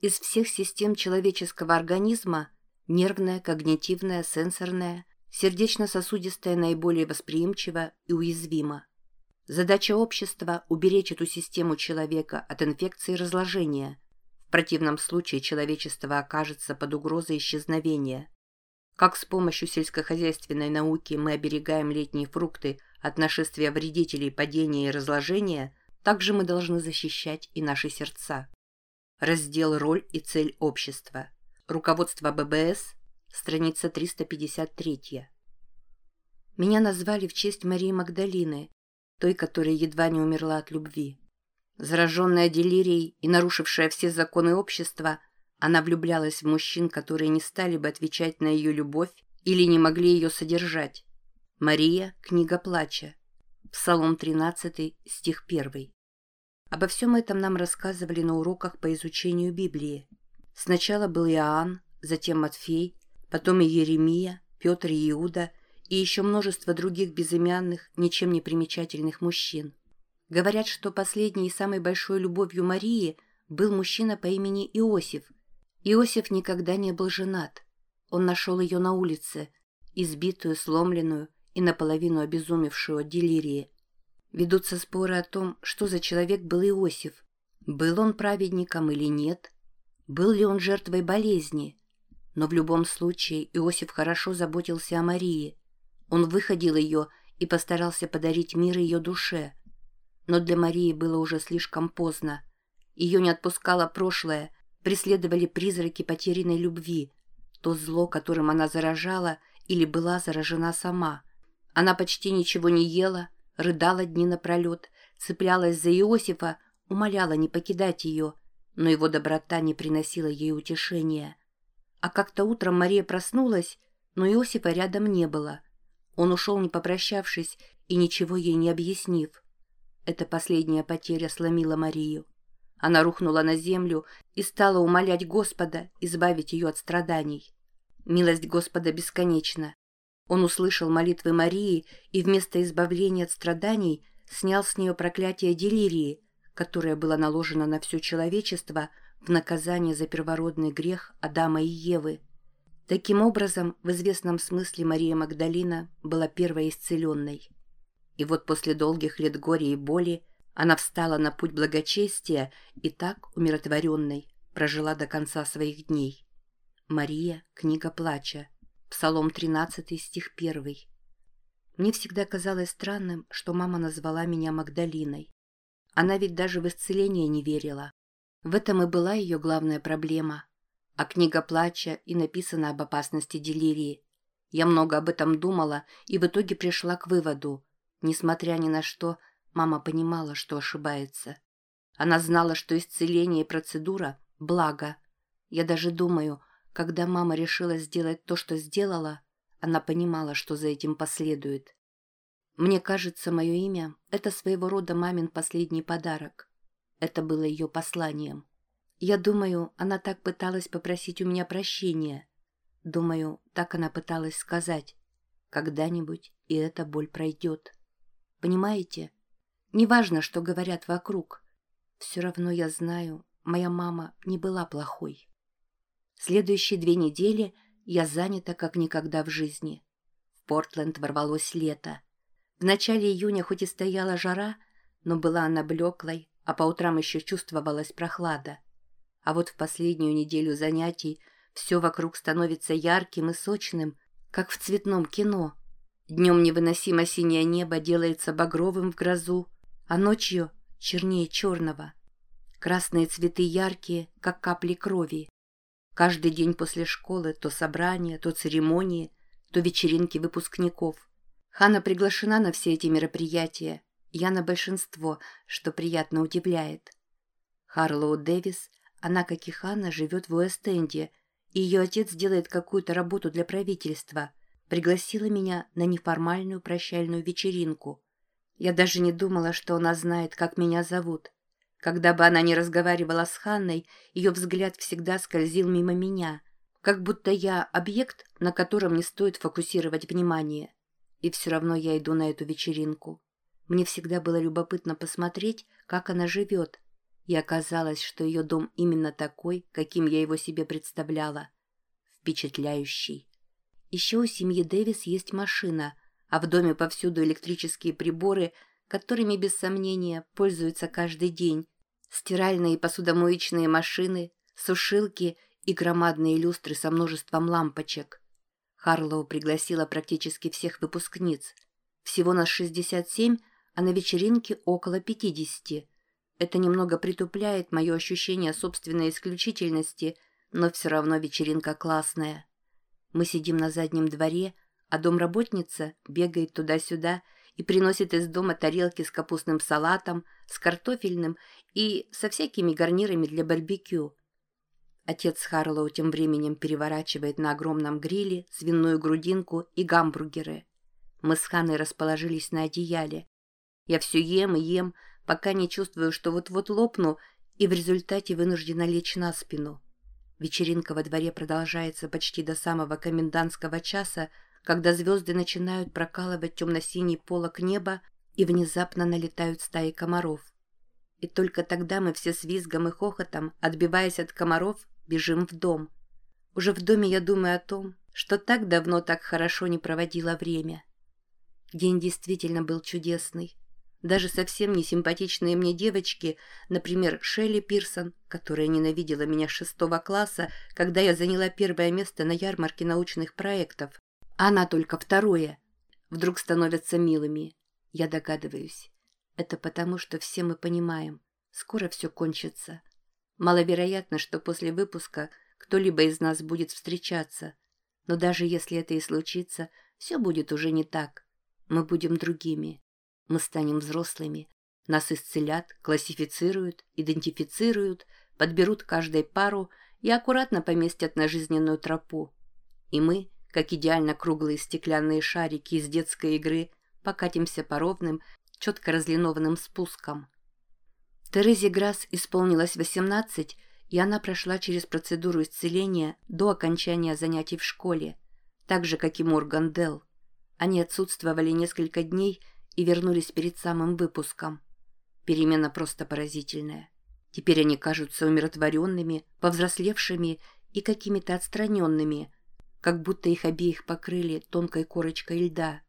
Из всех систем человеческого организма нервная, когнитивная, сенсорная, сердечно-сосудистая наиболее восприимчива и уязвима. Задача общества – уберечь эту систему человека от инфекции разложения. В противном случае человечество окажется под угрозой исчезновения. Как с помощью сельскохозяйственной науки мы оберегаем летние фрукты от нашествия вредителей падения и разложения, так же мы должны защищать и наши сердца. Раздел «Роль и цель общества». Руководство ББС, страница 353. Меня назвали в честь Марии Магдалины, той, которая едва не умерла от любви. Зараженная делирией и нарушившая все законы общества – она влюблялась в мужчин, которые не стали бы отвечать на ее любовь или не могли ее содержать. Мария, книга плача. Псалом 13, стих 1. Обо всем этом нам рассказывали на уроках по изучению Библии. Сначала был Иоанн, затем Матфей, потом и Еремия, Петр и Иуда и еще множество других безымянных, ничем не примечательных мужчин. Говорят, что последней и самой большой любовью Марии был мужчина по имени Иосиф – Иосиф никогда не был женат. Он нашел ее на улице, избитую, сломленную и наполовину обезумевшую от делирии. Ведутся споры о том, что за человек был Иосиф. Был он праведником или нет? Был ли он жертвой болезни? Но в любом случае Иосиф хорошо заботился о Марии. Он выходил ее и постарался подарить мир ее душе. Но для Марии было уже слишком поздно. Ее не отпускало прошлое – преследовали призраки потерянной любви, то зло, которым она заражала или была заражена сама. Она почти ничего не ела, рыдала дни напролет, цеплялась за Иосифа, умоляла не покидать ее, но его доброта не приносила ей утешения. А как-то утром Мария проснулась, но Иосифа рядом не было. Он ушел, не попрощавшись и ничего ей не объяснив. Эта последняя потеря сломила Марию. Она рухнула на землю и стала умолять Господа избавить ее от страданий. Милость Господа бесконечна. Он услышал молитвы Марии и вместо избавления от страданий снял с нее проклятие делирии, которое было наложено на все человечество в наказание за первородный грех Адама и Евы. Таким образом, в известном смысле Мария Магдалина была первой исцеленной. И вот после долгих лет горя и боли она встала на путь благочестия и так, умиротворенной, прожила до конца своих дней. Мария, книга плача, Псалом 13, стих 1. Мне всегда казалось странным, что мама назвала меня Магдалиной. Она ведь даже в исцеление не верила. В этом и была ее главная проблема. А книга плача и написана об опасности делирии. Я много об этом думала и в итоге пришла к выводу. Несмотря ни на что, Мама понимала, что ошибается. Она знала, что исцеление и процедура – благо. Я даже думаю, когда мама решила сделать то, что сделала, она понимала, что за этим последует. Мне кажется, мое имя – это своего рода мамин последний подарок. Это было ее посланием. Я думаю, она так пыталась попросить у меня прощения. Думаю, так она пыталась сказать. Когда-нибудь и эта боль пройдет. Понимаете? Неважно, что говорят вокруг. Все равно я знаю, моя мама не была плохой. Следующие две недели я занята как никогда в жизни. В Портленд ворвалось лето. В начале июня хоть и стояла жара, но была она блеклой, а по утрам еще чувствовалась прохлада. А вот в последнюю неделю занятий все вокруг становится ярким и сочным, как в цветном кино. Днем невыносимо синее небо делается багровым в грозу, а ночью чернее черного. Красные цветы яркие, как капли крови. Каждый день после школы то собрания, то церемонии, то вечеринки выпускников. Хана приглашена на все эти мероприятия, я на большинство, что приятно удивляет. Харлоу Дэвис, она, как и Ханна, живет в Уэст-Энде, и ее отец делает какую-то работу для правительства, пригласила меня на неформальную прощальную вечеринку – я даже не думала, что она знает, как меня зовут. Когда бы она ни разговаривала с Ханной, ее взгляд всегда скользил мимо меня, как будто я объект, на котором не стоит фокусировать внимание. И все равно я иду на эту вечеринку. Мне всегда было любопытно посмотреть, как она живет. И оказалось, что ее дом именно такой, каким я его себе представляла. Впечатляющий. Еще у семьи Дэвис есть машина, а в доме повсюду электрические приборы, которыми, без сомнения, пользуются каждый день. Стиральные и посудомоечные машины, сушилки и громадные люстры со множеством лампочек. Харлоу пригласила практически всех выпускниц. Всего нас 67, а на вечеринке около 50. Это немного притупляет мое ощущение собственной исключительности, но все равно вечеринка классная. Мы сидим на заднем дворе, а домработница бегает туда-сюда и приносит из дома тарелки с капустным салатом, с картофельным и со всякими гарнирами для барбекю. Отец Харлоу тем временем переворачивает на огромном гриле свиную грудинку и гамбургеры. Мы с Ханой расположились на одеяле. Я все ем и ем, пока не чувствую, что вот-вот лопну, и в результате вынуждена лечь на спину. Вечеринка во дворе продолжается почти до самого комендантского часа, когда звезды начинают прокалывать темно-синий полок неба и внезапно налетают стаи комаров. И только тогда мы все с визгом и хохотом, отбиваясь от комаров, бежим в дом. Уже в доме я думаю о том, что так давно так хорошо не проводила время. День действительно был чудесный. Даже совсем не симпатичные мне девочки, например, Шелли Пирсон, которая ненавидела меня с шестого класса, когда я заняла первое место на ярмарке научных проектов, она только второе, вдруг становятся милыми. Я догадываюсь. Это потому, что все мы понимаем, скоро все кончится. Маловероятно, что после выпуска кто-либо из нас будет встречаться. Но даже если это и случится, все будет уже не так. Мы будем другими. Мы станем взрослыми. Нас исцелят, классифицируют, идентифицируют, подберут каждой пару и аккуратно поместят на жизненную тропу. И мы, как идеально круглые стеклянные шарики из детской игры, покатимся по ровным, четко разлинованным спускам. Терезе Грасс исполнилось 18, и она прошла через процедуру исцеления до окончания занятий в школе, так же, как и Морган Делл. Они отсутствовали несколько дней и вернулись перед самым выпуском. Перемена просто поразительная. Теперь они кажутся умиротворенными, повзрослевшими и какими-то отстраненными, как будто их обеих покрыли тонкой корочкой льда.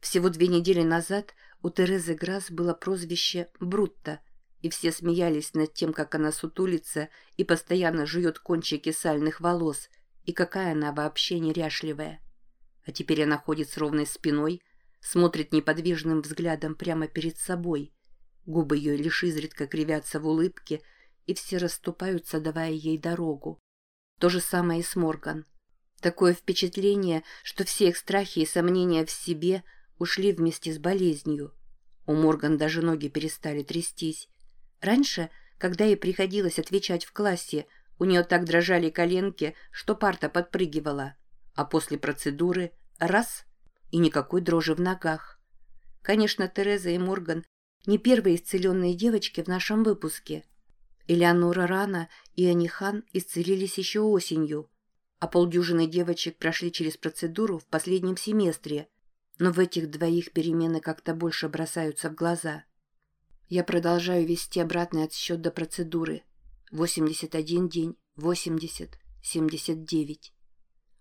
Всего две недели назад у Терезы Грасс было прозвище «Брутто», и все смеялись над тем, как она сутулится и постоянно жует кончики сальных волос, и какая она вообще неряшливая. А теперь она ходит с ровной спиной, смотрит неподвижным взглядом прямо перед собой. Губы ее лишь изредка кривятся в улыбке, и все расступаются, давая ей дорогу. То же самое и с Морган. Такое впечатление, что все их страхи и сомнения в себе ушли вместе с болезнью. У Морган даже ноги перестали трястись. Раньше, когда ей приходилось отвечать в классе, у нее так дрожали коленки, что парта подпрыгивала. А после процедуры — раз и никакой дрожи в ногах. Конечно, Тереза и Морган не первые исцеленные девочки в нашем выпуске. Элеонора Рана и Анихан исцелились еще осенью, а полдюжины девочек прошли через процедуру в последнем семестре, но в этих двоих перемены как-то больше бросаются в глаза. Я продолжаю вести обратный отсчет до процедуры. 81 день, 80, 79.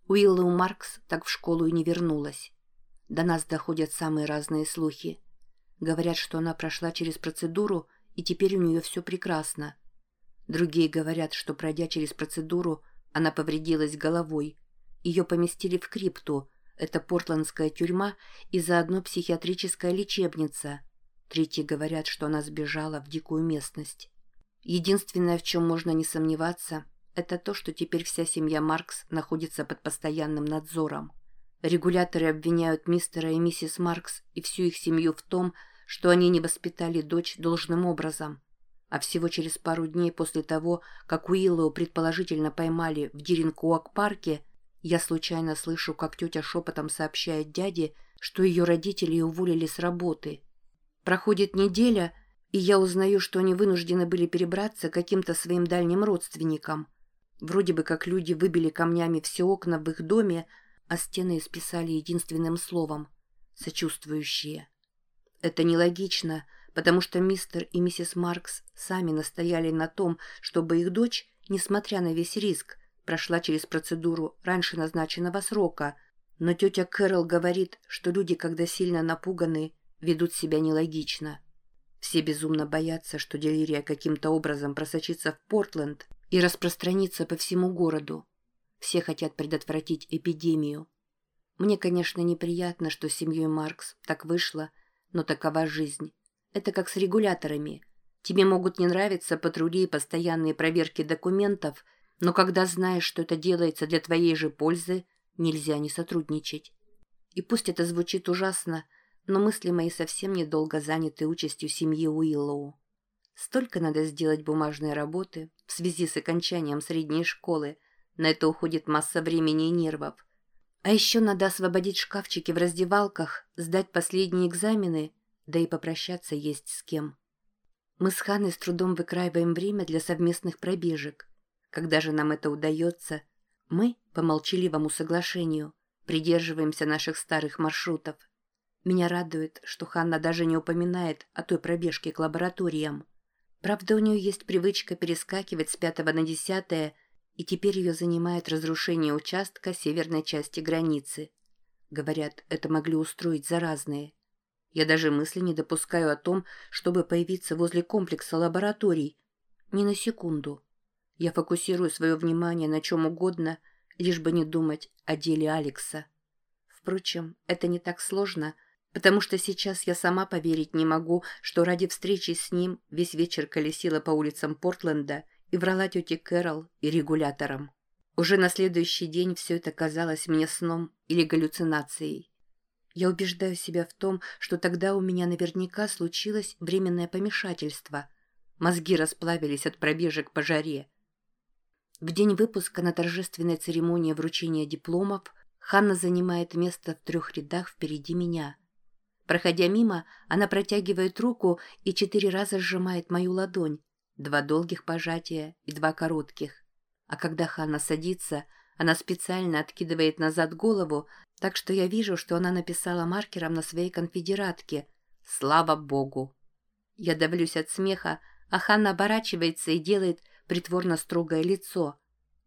Уиллоу Маркс так в школу и не вернулась. До нас доходят самые разные слухи. Говорят, что она прошла через процедуру, и теперь у нее все прекрасно. Другие говорят, что, пройдя через процедуру, она повредилась головой. Ее поместили в крипту, это портландская тюрьма и заодно психиатрическая лечебница. Третьи говорят, что она сбежала в дикую местность. Единственное, в чем можно не сомневаться, это то, что теперь вся семья Маркс находится под постоянным надзором. Регуляторы обвиняют мистера и миссис Маркс и всю их семью в том, что они не воспитали дочь должным образом. А всего через пару дней после того, как Уиллоу предположительно поймали в Диринкуак-парке, я случайно слышу, как тетя шепотом сообщает дяде, что ее родители уволили с работы. Проходит неделя, и я узнаю, что они вынуждены были перебраться к каким-то своим дальним родственникам. Вроде бы как люди выбили камнями все окна в их доме, а стены исписали единственным словом — сочувствующие. Это нелогично, потому что мистер и миссис Маркс сами настояли на том, чтобы их дочь, несмотря на весь риск, прошла через процедуру раньше назначенного срока, но тетя Кэрол говорит, что люди, когда сильно напуганы, ведут себя нелогично. Все безумно боятся, что делирия каким-то образом просочится в Портленд и распространится по всему городу. Все хотят предотвратить эпидемию. Мне, конечно, неприятно, что с семьей Маркс так вышло, но такова жизнь. Это как с регуляторами. Тебе могут не нравиться патрули и постоянные проверки документов, но когда знаешь, что это делается для твоей же пользы, нельзя не сотрудничать. И пусть это звучит ужасно, но мысли мои совсем недолго заняты участью семьи Уиллоу. Столько надо сделать бумажной работы в связи с окончанием средней школы. На это уходит масса времени и нервов. А еще надо освободить шкафчики в раздевалках, сдать последние экзамены да и попрощаться есть с кем. Мы с Ханой с трудом выкраиваем время для совместных пробежек. Когда же нам это удается, мы, по молчаливому соглашению, придерживаемся наших старых маршрутов. Меня радует, что Ханна даже не упоминает о той пробежке к лабораториям. Правда, у нее есть привычка перескакивать с пятого на десятое, и теперь ее занимает разрушение участка северной части границы. Говорят, это могли устроить заразные. Я даже мысли не допускаю о том, чтобы появиться возле комплекса лабораторий. Ни на секунду. Я фокусирую свое внимание на чем угодно, лишь бы не думать о деле Алекса. Впрочем, это не так сложно, потому что сейчас я сама поверить не могу, что ради встречи с ним весь вечер колесила по улицам Портленда и врала тете Кэрол и регуляторам. Уже на следующий день все это казалось мне сном или галлюцинацией. Я убеждаю себя в том, что тогда у меня наверняка случилось временное помешательство. Мозги расплавились от пробежек по жаре. В день выпуска на торжественной церемонии вручения дипломов Ханна занимает место в трех рядах впереди меня. Проходя мимо, она протягивает руку и четыре раза сжимает мою ладонь, два долгих пожатия и два коротких. А когда Ханна садится, она специально откидывает назад голову, так что я вижу, что она написала маркером на своей конфедератке «Слава Богу!». Я давлюсь от смеха, а Ханна оборачивается и делает притворно строгое лицо.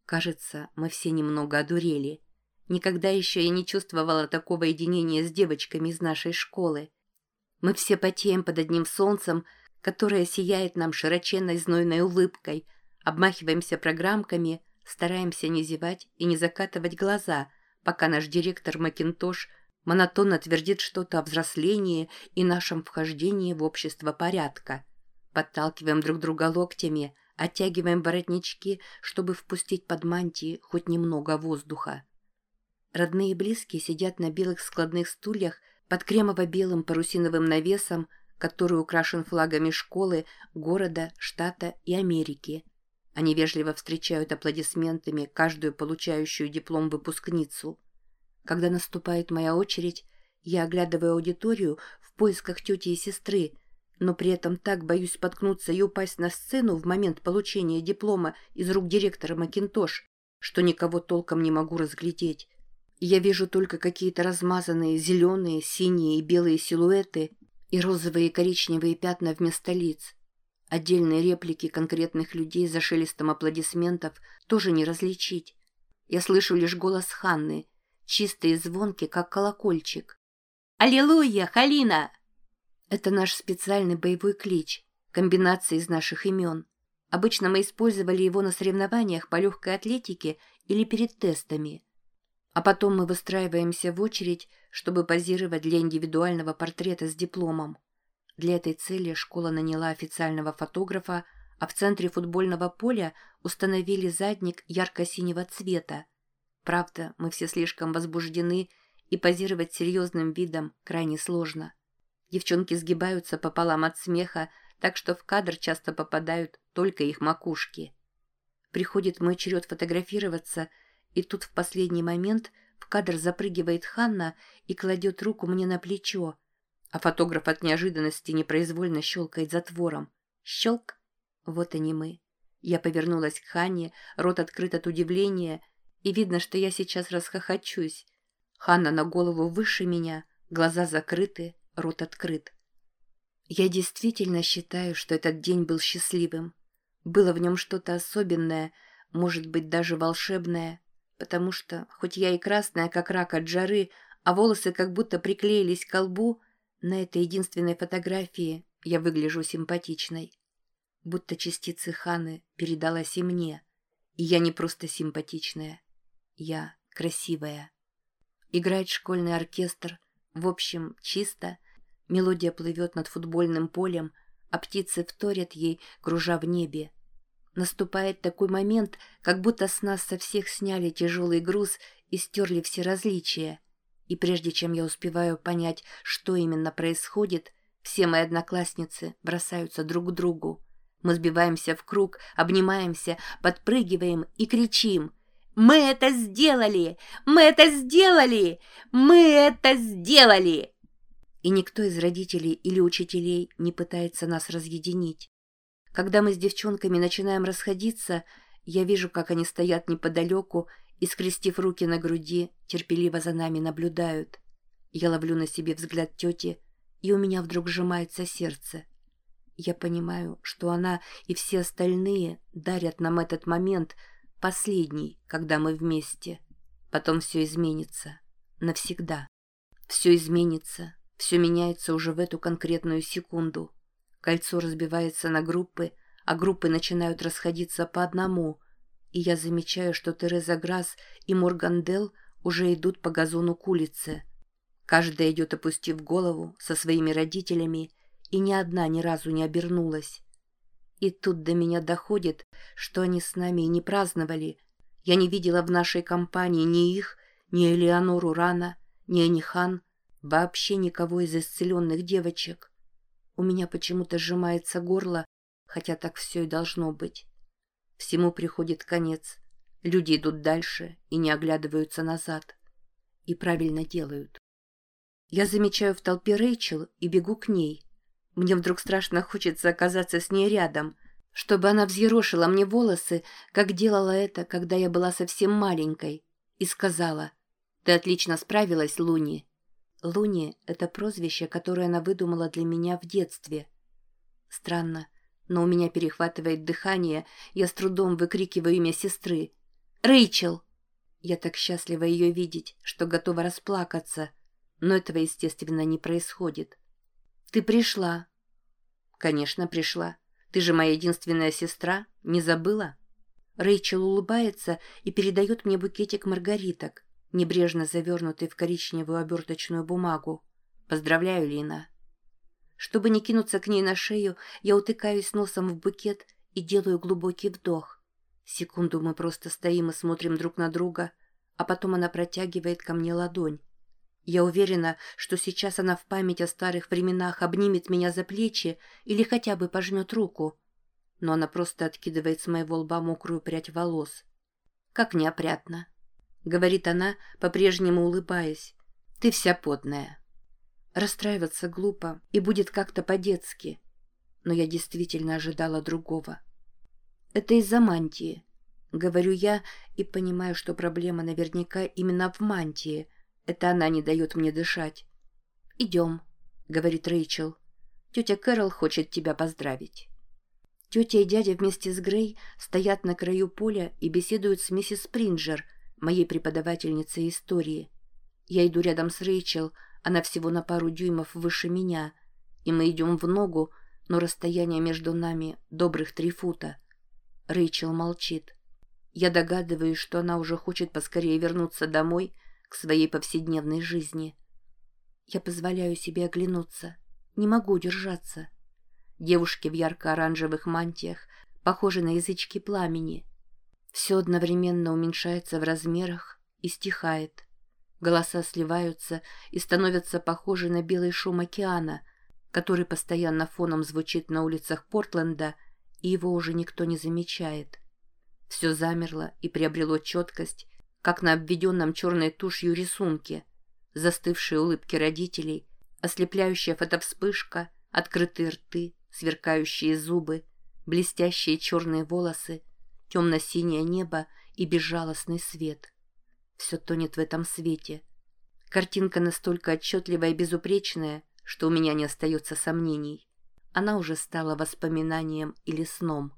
Кажется, мы все немного одурели. Никогда еще я не чувствовала такого единения с девочками из нашей школы. Мы все потеем под одним солнцем, которое сияет нам широченной знойной улыбкой, обмахиваемся программками, стараемся не зевать и не закатывать глаза – пока наш директор Макинтош монотонно твердит что-то о взрослении и нашем вхождении в общество порядка. Подталкиваем друг друга локтями, оттягиваем воротнички, чтобы впустить под мантии хоть немного воздуха. Родные и близкие сидят на белых складных стульях под кремово-белым парусиновым навесом, который украшен флагами школы, города, штата и Америки – они вежливо встречают аплодисментами каждую получающую диплом выпускницу. Когда наступает моя очередь, я оглядываю аудиторию в поисках тети и сестры, но при этом так боюсь споткнуться и упасть на сцену в момент получения диплома из рук директора Макинтош, что никого толком не могу разглядеть. Я вижу только какие-то размазанные зеленые, синие и белые силуэты и розовые и коричневые пятна вместо лиц. Отдельные реплики конкретных людей за шелестом аплодисментов тоже не различить. Я слышу лишь голос Ханны, чистый и звонкий, как колокольчик. «Аллилуйя, Халина!» Это наш специальный боевой клич, комбинация из наших имен. Обычно мы использовали его на соревнованиях по легкой атлетике или перед тестами. А потом мы выстраиваемся в очередь, чтобы позировать для индивидуального портрета с дипломом. Для этой цели школа наняла официального фотографа, а в центре футбольного поля установили задник ярко-синего цвета. Правда, мы все слишком возбуждены, и позировать серьезным видом крайне сложно. Девчонки сгибаются пополам от смеха, так что в кадр часто попадают только их макушки. Приходит мой черед фотографироваться, и тут в последний момент в кадр запрыгивает Ханна и кладет руку мне на плечо, а фотограф от неожиданности непроизвольно щелкает затвором. Щелк! Вот они мы. Я повернулась к Ханне, рот открыт от удивления, и видно, что я сейчас расхохочусь. Ханна на голову выше меня, глаза закрыты, рот открыт. Я действительно считаю, что этот день был счастливым. Было в нем что-то особенное, может быть, даже волшебное, потому что, хоть я и красная, как рак от жары, а волосы как будто приклеились к лбу, на этой единственной фотографии я выгляжу симпатичной. Будто частицы Ханы передалась и мне. И я не просто симпатичная. Я красивая. Играет школьный оркестр. В общем, чисто. Мелодия плывет над футбольным полем, а птицы вторят ей, кружа в небе. Наступает такой момент, как будто с нас со всех сняли тяжелый груз и стерли все различия. И прежде чем я успеваю понять, что именно происходит, все мои одноклассницы бросаются друг к другу. Мы сбиваемся в круг, обнимаемся, подпрыгиваем и кричим. «Мы это сделали! Мы это сделали! Мы это сделали!» И никто из родителей или учителей не пытается нас разъединить. Когда мы с девчонками начинаем расходиться, я вижу, как они стоят неподалеку и, скрестив руки на груди, терпеливо за нами наблюдают. Я ловлю на себе взгляд тети, и у меня вдруг сжимается сердце. Я понимаю, что она и все остальные дарят нам этот момент, последний, когда мы вместе. Потом все изменится. Навсегда. Все изменится. Все меняется уже в эту конкретную секунду. Кольцо разбивается на группы, а группы начинают расходиться по одному. И я замечаю, что Тереза Грасс и Морган Делл уже идут по газону к улице. Каждая идет, опустив голову, со своими родителями, и ни одна ни разу не обернулась. И тут до меня доходит, что они с нами и не праздновали. Я не видела в нашей компании ни их, ни Элеонору Рана, ни Анихан, вообще никого из исцеленных девочек. У меня почему-то сжимается горло, хотя так все и должно быть. Всему приходит конец. Люди идут дальше и не оглядываются назад. И правильно делают. Я замечаю в толпе Рэйчел и бегу к ней. Мне вдруг страшно хочется оказаться с ней рядом, чтобы она взъерошила мне волосы, как делала это, когда я была совсем маленькой, и сказала «Ты отлично справилась, Луни». Луни — это прозвище, которое она выдумала для меня в детстве. Странно, но у меня перехватывает дыхание, я с трудом выкрикиваю имя сестры. «Рэйчел!» Я так счастлива ее видеть, что готова расплакаться, но этого, естественно, не происходит. «Ты пришла». «Конечно, пришла. Ты же моя единственная сестра. Не забыла?» Рэйчел улыбается и передает мне букетик маргариток небрежно завернутый в коричневую оберточную бумагу. «Поздравляю, Лина!» Чтобы не кинуться к ней на шею, я утыкаюсь носом в букет и делаю глубокий вдох. Секунду мы просто стоим и смотрим друг на друга, а потом она протягивает ко мне ладонь. Я уверена, что сейчас она в память о старых временах обнимет меня за плечи или хотя бы пожмет руку. Но она просто откидывает с моего лба мокрую прядь волос. Как неопрятно. — говорит она, по-прежнему улыбаясь. «Ты вся потная». Расстраиваться глупо и будет как-то по-детски. Но я действительно ожидала другого. «Это из-за мантии», — говорю я и понимаю, что проблема наверняка именно в мантии. Это она не дает мне дышать. «Идем», — говорит Рэйчел. «Тетя Кэрол хочет тебя поздравить». Тетя и дядя вместе с Грей стоят на краю поля и беседуют с миссис Спринджер — моей преподавательницей истории. Я иду рядом с Рэйчел, она всего на пару дюймов выше меня, и мы идем в ногу, но расстояние между нами добрых три фута. Рэйчел молчит. Я догадываюсь, что она уже хочет поскорее вернуться домой, к своей повседневной жизни. Я позволяю себе оглянуться. Не могу удержаться. Девушки в ярко-оранжевых мантиях похожи на язычки пламени — все одновременно уменьшается в размерах и стихает. Голоса сливаются и становятся похожи на белый шум океана, который постоянно фоном звучит на улицах Портленда, и его уже никто не замечает. Все замерло и приобрело четкость, как на обведенном черной тушью рисунке. Застывшие улыбки родителей, ослепляющая фотовспышка, открытые рты, сверкающие зубы, блестящие черные волосы — темно-синее небо и безжалостный свет. Все тонет в этом свете. Картинка настолько отчетливая и безупречная, что у меня не остается сомнений. она уже стала воспоминанием или сном.